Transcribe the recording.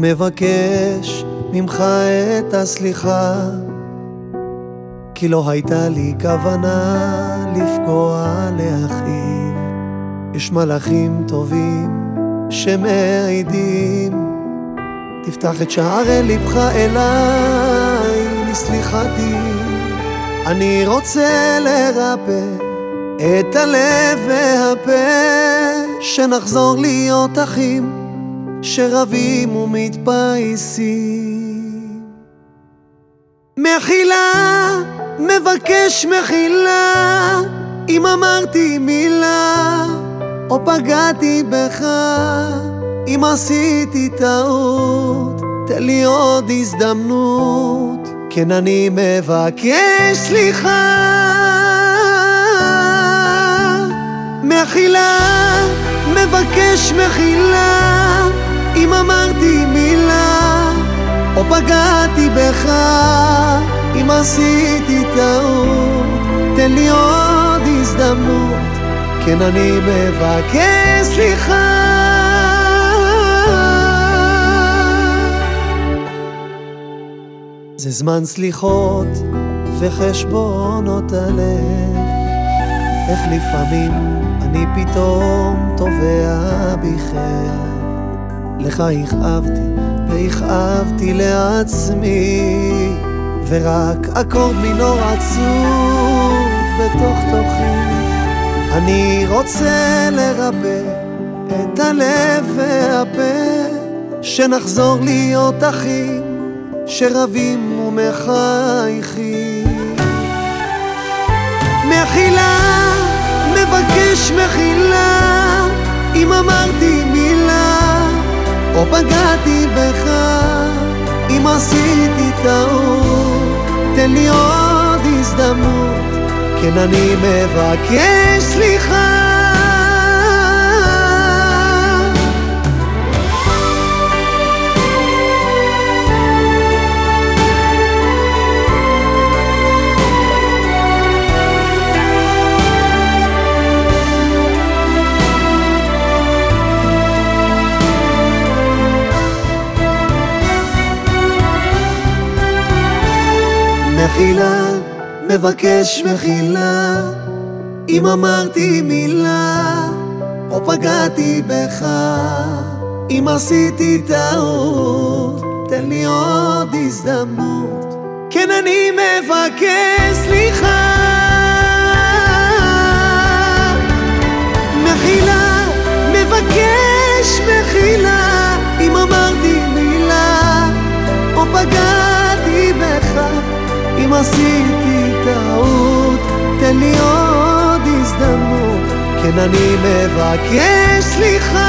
מבקש ממך את הסליחה כי לא הייתה לי כוונה לפגוע לאחיו. יש מלאכים טובים שמעידים תפתח את שערי לבך אליי לסליחתי אני רוצה לרפא את הלב והפה שנחזור להיות אחים שרבים ומתפייסים. מחילה, מבקש מחילה אם אמרתי מילה או פגעתי בך אם עשיתי טעות תן לי עוד הזדמנות. כן אני מבקש סליחה. מחילה, מבקש מחילה אם אמרתי מילה או פגעתי בך אם עשיתי טעות תן לי עוד הזדמנות. כן אני מבקש סליחה. זה זמן סליחות וחשבונות הלב. איך לפעמים אני פתאום טובע בכם לך הכאבתי והכאבתי לעצמי ורק אקורד מינור עצוב בתוך תוכי. אני רוצה לרפא את הלב והפה שנחזור להיות אחים שרבים ומחייכים. מחילה מבקש מחילה או פגעתי בך אם עשיתי טעות תן לי עוד הזדמנות כן אני מחילה, מבקש מחילה. אם אמרתי מילה או פגעתי בך. אם עשיתי טעות תן לי עוד הזדמנות. כן אני מבקש סליחה עשיתי טעות, תן לי עוד הזדמנות. כן אני מבקש סליחה